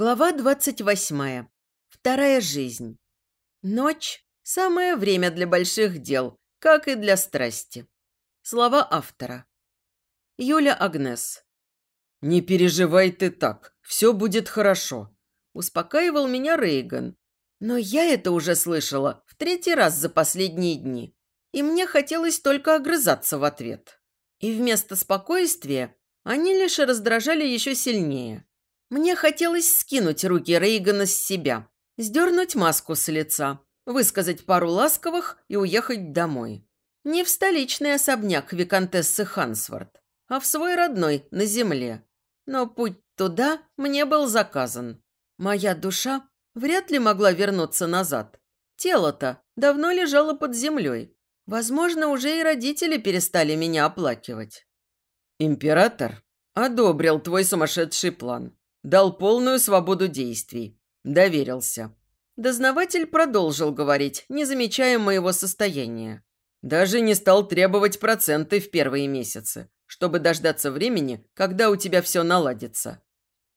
Глава двадцать восьмая. Вторая жизнь. Ночь – самое время для больших дел, как и для страсти. Слова автора. Юля Агнес. «Не переживай ты так, все будет хорошо», – успокаивал меня Рейган. Но я это уже слышала в третий раз за последние дни, и мне хотелось только огрызаться в ответ. И вместо спокойствия они лишь раздражали еще сильнее. Мне хотелось скинуть руки Рейгана с себя, сдернуть маску с лица, высказать пару ласковых и уехать домой. Не в столичный особняк виконтессы Хансворт, а в свой родной, на земле. Но путь туда мне был заказан. Моя душа вряд ли могла вернуться назад. Тело-то давно лежало под землей. Возможно, уже и родители перестали меня оплакивать. Император одобрил твой сумасшедший план. Дал полную свободу действий. Доверился. Дознаватель продолжил говорить, не замечая моего состояния. Даже не стал требовать проценты в первые месяцы, чтобы дождаться времени, когда у тебя все наладится.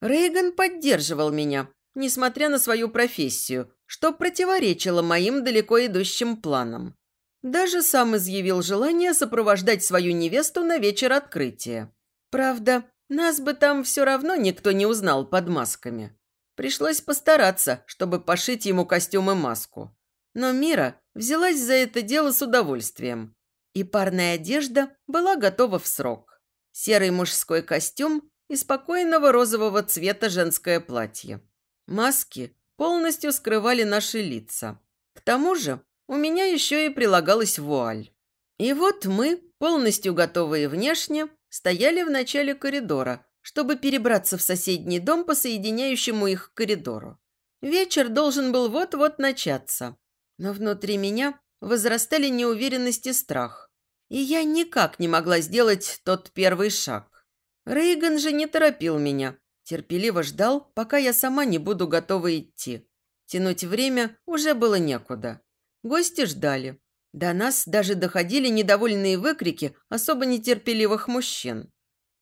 Рейган поддерживал меня, несмотря на свою профессию, что противоречило моим далеко идущим планам. Даже сам изъявил желание сопровождать свою невесту на вечер открытия. Правда, нас бы там все равно никто не узнал под масками. Пришлось постараться, чтобы пошить ему костюм и маску. Но Мира взялась за это дело с удовольствием. И парная одежда была готова в срок. Серый мужской костюм и спокойного розового цвета женское платье. Маски полностью скрывали наши лица. К тому же у меня еще и прилагалась вуаль. И вот мы, полностью готовые внешне, стояли в начале коридора, чтобы перебраться в соседний дом по соединяющему их коридору. Вечер должен был вот-вот начаться, но внутри меня возрастали неуверенность и страх. И я никак не могла сделать тот первый шаг. Рейган же не торопил меня, терпеливо ждал, пока я сама не буду готова идти. Тянуть время уже было некуда. Гости ждали. До нас даже доходили недовольные выкрики особо нетерпеливых мужчин.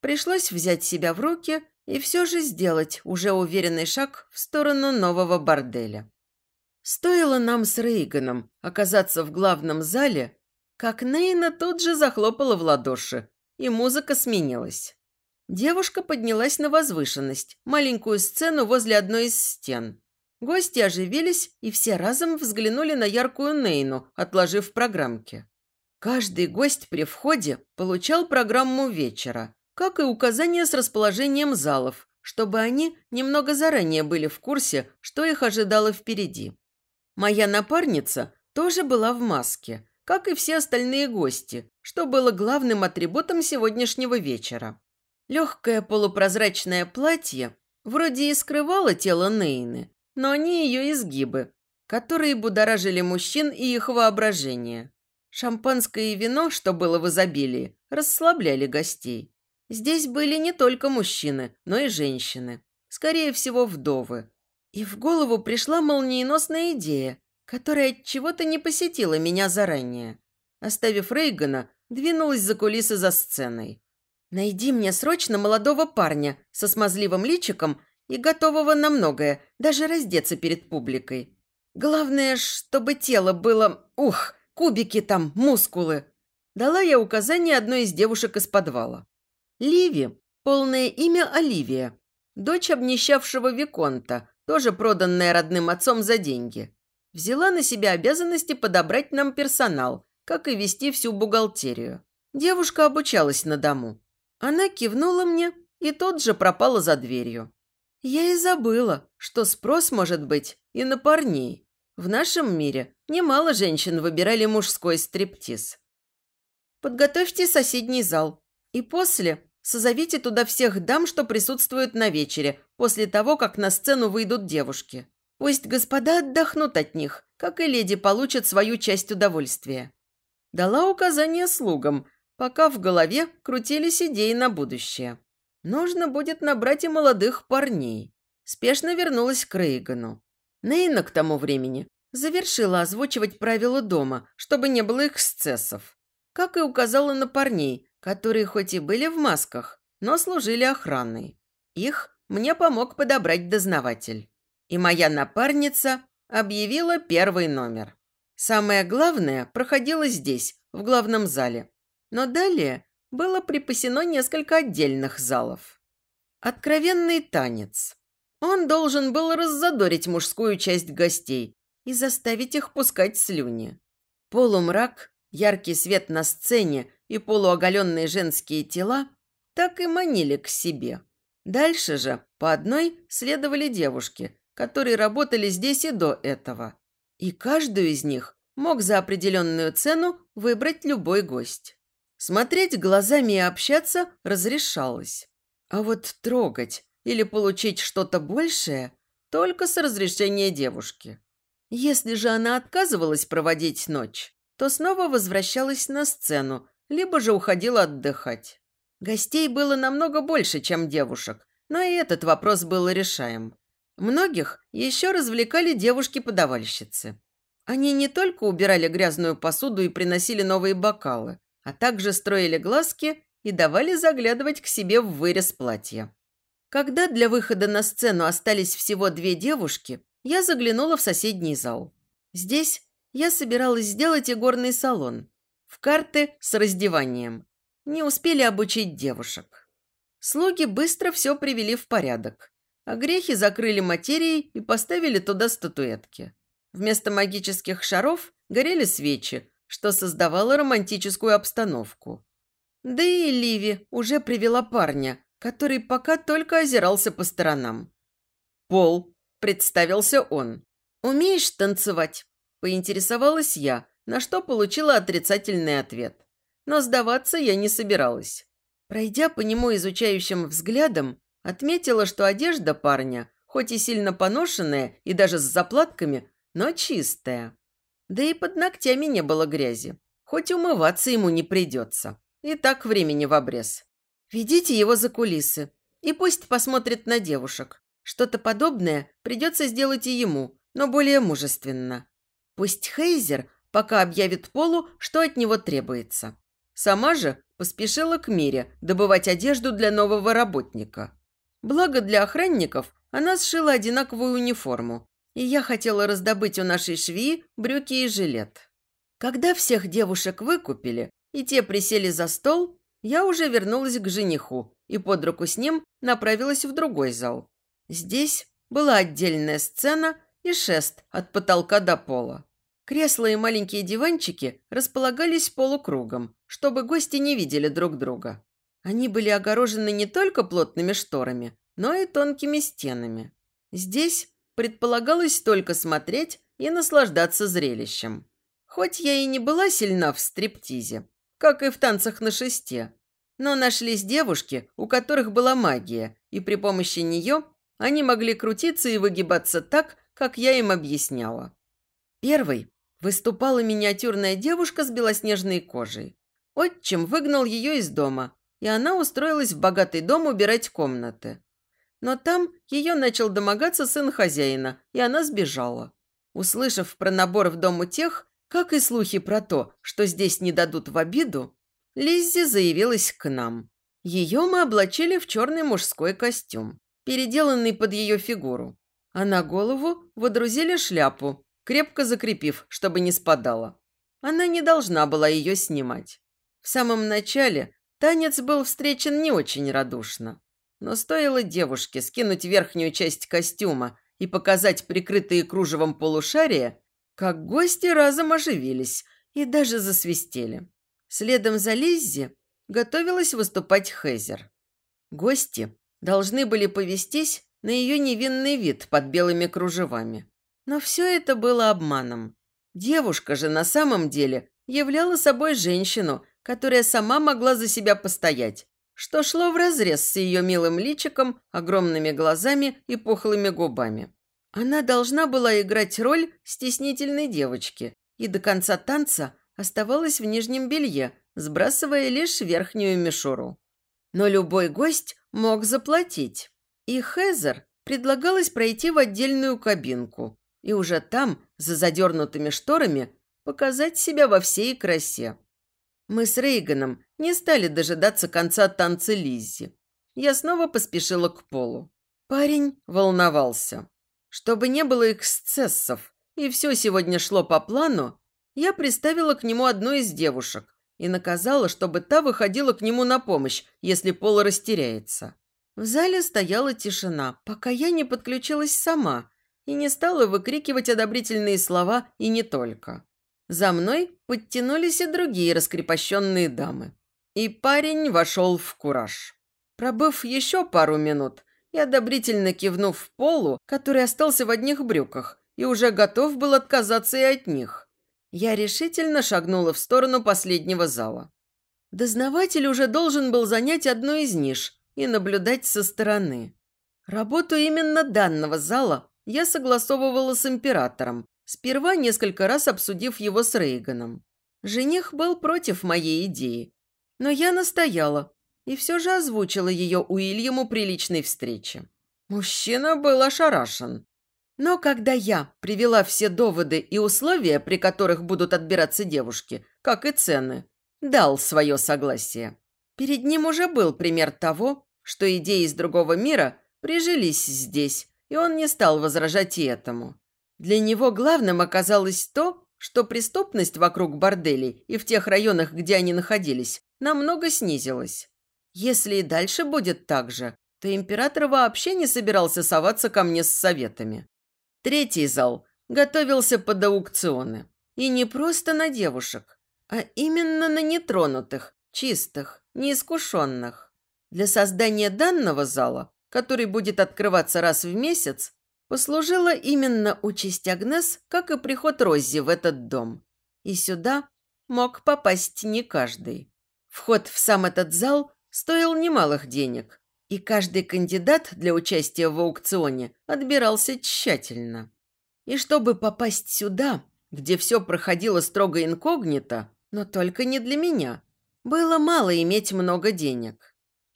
Пришлось взять себя в руки и все же сделать уже уверенный шаг в сторону нового борделя. Стоило нам с Рейганом оказаться в главном зале, как Нейна тут же захлопала в ладоши, и музыка сменилась. Девушка поднялась на возвышенность, маленькую сцену возле одной из стен. Гости оживились и все разом взглянули на яркую Нейну, отложив программки. Каждый гость при входе получал программу вечера, как и указания с расположением залов, чтобы они немного заранее были в курсе, что их ожидало впереди. Моя напарница тоже была в маске, как и все остальные гости, что было главным атрибутом сегодняшнего вечера. Легкое полупрозрачное платье вроде и скрывало тело Нейны, но не ее изгибы, которые будоражили мужчин и их воображение. Шампанское и вино, что было в изобилии, расслабляли гостей. Здесь были не только мужчины, но и женщины. Скорее всего, вдовы. И в голову пришла молниеносная идея, которая от чего-то не посетила меня заранее. Оставив Рейгана, двинулась за кулисы за сценой. «Найди мне срочно молодого парня со смазливым личиком и готового на многое, даже раздеться перед публикой. Главное, чтобы тело было... Ух, кубики там, мускулы. Дала я указание одной из девушек из подвала. Ливи, полное имя Оливия, дочь обнищавшего Виконта, тоже проданная родным отцом за деньги. Взяла на себя обязанности подобрать нам персонал, как и вести всю бухгалтерию. Девушка обучалась на дому. Она кивнула мне и тот же пропала за дверью. Я и забыла, что спрос может быть и на парней. В нашем мире немало женщин выбирали мужской стриптиз. Подготовьте соседний зал. И после созовите туда всех дам, что присутствуют на вечере, после того, как на сцену выйдут девушки. Пусть господа отдохнут от них, как и леди получат свою часть удовольствия. Дала указание слугам, пока в голове крутились идеи на будущее. Нужно будет набрать и молодых парней. Спешно вернулась к Рейгану. Нейна к тому времени завершила озвучивать правила дома, чтобы не было эксцессов. Как и указала на парней, которые хоть и были в масках, но служили охраной. Их мне помог подобрать дознаватель. И моя напарница объявила первый номер. Самое главное проходило здесь, в главном зале. Но далее было припасено несколько отдельных залов. Откровенный танец. Он должен был раззадорить мужскую часть гостей и заставить их пускать слюни. Полумрак, яркий свет на сцене и полуоголенные женские тела так и манили к себе. Дальше же по одной следовали девушки, которые работали здесь и до этого. И каждую из них мог за определенную цену выбрать любой гость. Смотреть глазами и общаться разрешалось. А вот трогать или получить что-то большее только с разрешения девушки. Если же она отказывалась проводить ночь, то снова возвращалась на сцену, либо же уходила отдыхать. Гостей было намного больше, чем девушек, но и этот вопрос был решаем. Многих еще развлекали девушки-подавальщицы. Они не только убирали грязную посуду и приносили новые бокалы, а также строили глазки и давали заглядывать к себе в вырез платья. Когда для выхода на сцену остались всего две девушки, я заглянула в соседний зал. Здесь я собиралась сделать игорный салон. В карты с раздеванием. Не успели обучить девушек. Слуги быстро все привели в порядок. А грехи закрыли материей и поставили туда статуэтки. Вместо магических шаров горели свечи, что создавало романтическую обстановку. Да и Ливи уже привела парня, который пока только озирался по сторонам. «Пол», – представился он. «Умеешь танцевать?» – поинтересовалась я, на что получила отрицательный ответ. Но сдаваться я не собиралась. Пройдя по нему изучающим взглядом, отметила, что одежда парня, хоть и сильно поношенная и даже с заплатками, но чистая. Да и под ногтями не было грязи. Хоть умываться ему не придется. И так времени в обрез. Ведите его за кулисы. И пусть посмотрит на девушек. Что-то подобное придется сделать и ему, но более мужественно. Пусть Хейзер пока объявит Полу, что от него требуется. Сама же поспешила к Мире добывать одежду для нового работника. Благо для охранников она сшила одинаковую униформу, и я хотела раздобыть у нашей швеи брюки и жилет. Когда всех девушек выкупили, и те присели за стол, я уже вернулась к жениху и под руку с ним направилась в другой зал. Здесь была отдельная сцена и шест от потолка до пола. Кресла и маленькие диванчики располагались полукругом, чтобы гости не видели друг друга. Они были огорожены не только плотными шторами, но и тонкими стенами. Здесь предполагалось только смотреть и наслаждаться зрелищем. Хоть я и не была сильна в стриптизе, как и в танцах на шесте, но нашлись девушки, у которых была магия, и при помощи нее они могли крутиться и выгибаться так, как я им объясняла. Первой выступала миниатюрная девушка с белоснежной кожей. Отчим выгнал ее из дома, и она устроилась в богатый дом убирать комнаты. Но там ее начал домогаться сын хозяина, и она сбежала. Услышав про набор в дом у тех, как и слухи про то, что здесь не дадут в обиду, Лиззи заявилась к нам. Ее мы облачили в черный мужской костюм, переделанный под ее фигуру, а на голову водрузили шляпу, крепко закрепив, чтобы не спадала. Она не должна была ее снимать. В самом начале танец был встречен не очень радушно. Но стоило девушке скинуть верхнюю часть костюма и показать прикрытые кружевом полушария, как гости разом оживились и даже засвистели. Следом за Лиззи готовилась выступать Хезер. Гости должны были повестись на ее невинный вид под белыми кружевами. Но все это было обманом. Девушка же на самом деле являла собой женщину, которая сама могла за себя постоять, что шло вразрез с ее милым личиком, огромными глазами и пухлыми губами. Она должна была играть роль стеснительной девочки и до конца танца оставалась в нижнем белье, сбрасывая лишь верхнюю мишуру. Но любой гость мог заплатить. И Хезер предлагалось пройти в отдельную кабинку и уже там, за задернутыми шторами, показать себя во всей красе. Мы с Рейганом не стали дожидаться конца танца Лиззи. Я снова поспешила к полу. Парень волновался. Чтобы не было эксцессов, и все сегодня шло по плану, я приставила к нему одну из девушек и наказала, чтобы та выходила к нему на помощь, если пол растеряется. В зале стояла тишина, пока я не подключилась сама и не стала выкрикивать одобрительные слова и не только. За мной подтянулись и другие раскрепощенные дамы. И парень вошел в кураж. Пробыв еще пару минут и одобрительно кивнув Полу, который остался в одних брюках и уже готов был отказаться и от них, я решительно шагнула в сторону последнего зала. Дознаватель уже должен был занять одну из ниш и наблюдать со стороны. Работу именно данного зала я согласовывала с императором, сперва несколько раз обсудив его с Рейганом. Жених был против моей идеи, но я настояла и все же озвучила ее Уильяму при личной встрече. Мужчина был ошарашен. Но когда я привела все доводы и условия, при которых будут отбираться девушки, как и цены, дал свое согласие. Перед ним уже был пример того, что идеи из другого мира прижились здесь, и он не стал возражать и этому. Для него главным оказалось то, что преступность вокруг борделей и в тех районах, где они находились, намного снизилась. Если и дальше будет так же, то император вообще не собирался соваться ко мне с советами. Третий зал готовился под аукционы. И не просто на девушек, а именно на нетронутых, чистых, неискушенных. Для создания данного зала, который будет открываться раз в месяц, послужила именно участь Агнес, как и приход Роззи в этот дом. И сюда мог попасть не каждый. Вход в сам этот зал стоил немалых денег, и каждый кандидат для участия в аукционе отбирался тщательно. И чтобы попасть сюда, где все проходило строго инкогнито, но только не для меня, было мало иметь много денег.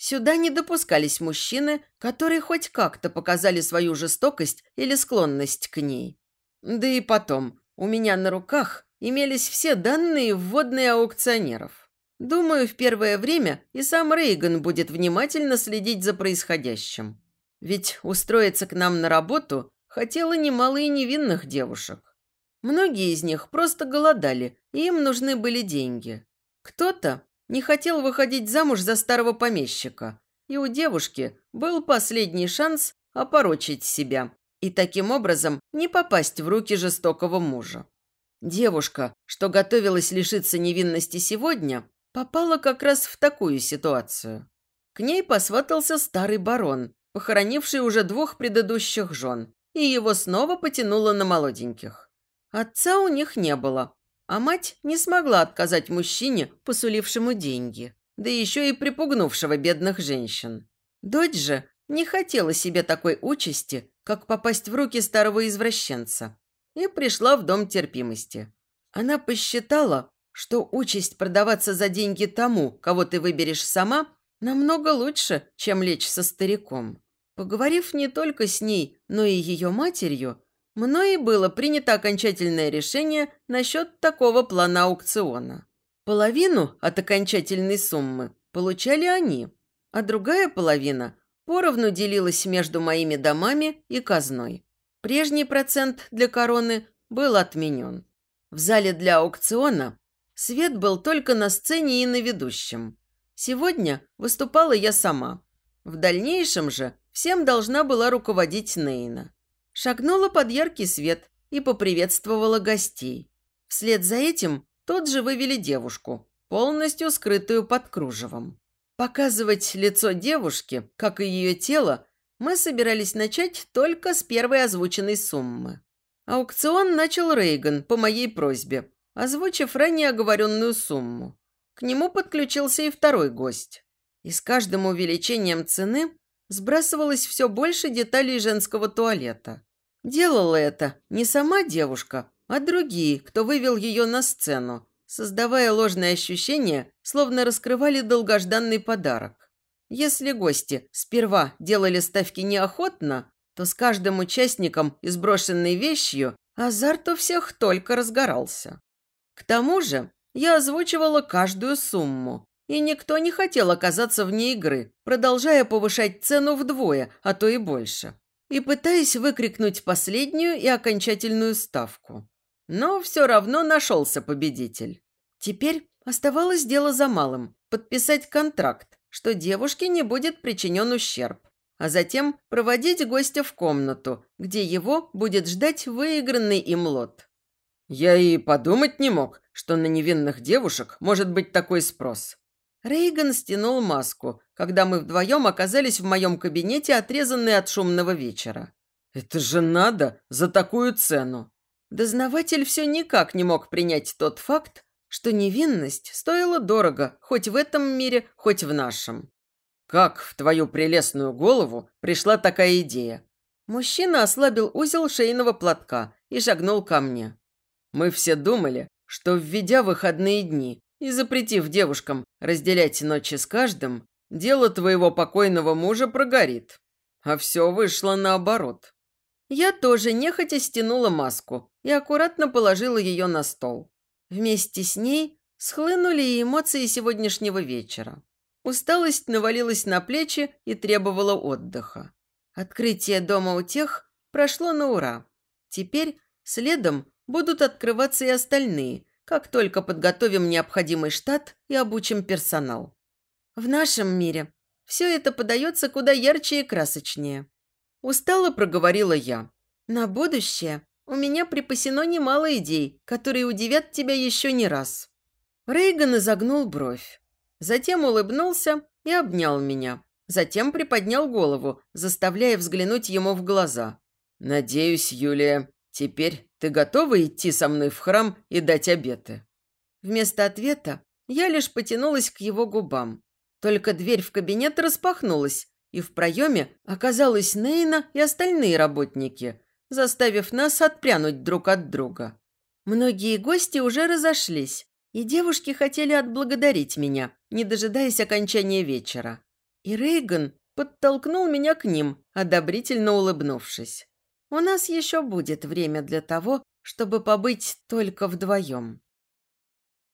Сюда не допускались мужчины, которые хоть как-то показали свою жестокость или склонность к ней. Да и потом, у меня на руках имелись все данные вводные аукционеров. Думаю, в первое время и сам Рейган будет внимательно следить за происходящим. Ведь устроиться к нам на работу хотело немало и невинных девушек. Многие из них просто голодали, и им нужны были деньги. Кто-то не хотел выходить замуж за старого помещика, и у девушки был последний шанс опорочить себя и таким образом не попасть в руки жестокого мужа. Девушка, что готовилась лишиться невинности сегодня, попала как раз в такую ситуацию. К ней посватался старый барон, похоронивший уже двух предыдущих жен, и его снова потянуло на молоденьких. Отца у них не было, а мать не смогла отказать мужчине, посулившему деньги, да еще и припугнувшего бедных женщин. Дочь же не хотела себе такой участи, как попасть в руки старого извращенца, и пришла в дом терпимости. Она посчитала, что участь продаваться за деньги тому, кого ты выберешь сама, намного лучше, чем лечь со стариком. Поговорив не только с ней, но и ее матерью, Мной было принято окончательное решение насчет такого плана аукциона. Половину от окончательной суммы получали они, а другая половина поровну делилась между моими домами и казной. Прежний процент для короны был отменен. В зале для аукциона свет был только на сцене и на ведущем. Сегодня выступала я сама. В дальнейшем же всем должна была руководить Нейна шагнула под яркий свет и поприветствовала гостей. Вслед за этим тут же вывели девушку, полностью скрытую под кружевом. Показывать лицо девушки, как и ее тело, мы собирались начать только с первой озвученной суммы. Аукцион начал Рейган по моей просьбе, озвучив ранее оговоренную сумму. К нему подключился и второй гость. И с каждым увеличением цены сбрасывалось все больше деталей женского туалета. Делала это не сама девушка, а другие, кто вывел ее на сцену, создавая ложное ощущение, словно раскрывали долгожданный подарок. Если гости сперва делали ставки неохотно, то с каждым участником и сброшенной вещью азарт у всех только разгорался. К тому же я озвучивала каждую сумму, И никто не хотел оказаться вне игры, продолжая повышать цену вдвое, а то и больше. И пытаясь выкрикнуть последнюю и окончательную ставку. Но все равно нашелся победитель. Теперь оставалось дело за малым – подписать контракт, что девушке не будет причинен ущерб, а затем проводить гостя в комнату, где его будет ждать выигранный им лот. Я и подумать не мог, что на невинных девушек может быть такой спрос. Рейган стянул маску, когда мы вдвоем оказались в моем кабинете, отрезанные от шумного вечера. «Это же надо за такую цену!» Дознаватель все никак не мог принять тот факт, что невинность стоила дорого, хоть в этом мире, хоть в нашем. «Как в твою прелестную голову пришла такая идея?» Мужчина ослабил узел шейного платка и шагнул ко мне. «Мы все думали, что, введя выходные дни, и запретив девушкам разделять ночи с каждым, дело твоего покойного мужа прогорит. А все вышло наоборот. Я тоже нехотя стянула маску и аккуратно положила ее на стол. Вместе с ней схлынули и эмоции сегодняшнего вечера. Усталость навалилась на плечи и требовала отдыха. Открытие дома у тех прошло на ура. Теперь следом будут открываться и остальные – как только подготовим необходимый штат и обучим персонал. В нашем мире все это подается куда ярче и красочнее. Устало проговорила я. На будущее у меня припасено немало идей, которые удивят тебя еще не раз. Рейган изогнул бровь. Затем улыбнулся и обнял меня. Затем приподнял голову, заставляя взглянуть ему в глаза. «Надеюсь, Юлия, теперь ты готова идти со мной в храм и дать обеты?» Вместо ответа я лишь потянулась к его губам. Только дверь в кабинет распахнулась, и в проеме оказалась Нейна и остальные работники, заставив нас отпрянуть друг от друга. Многие гости уже разошлись, и девушки хотели отблагодарить меня, не дожидаясь окончания вечера. И Рейган подтолкнул меня к ним, одобрительно улыбнувшись. У нас еще будет время для того, чтобы побыть только вдвоем.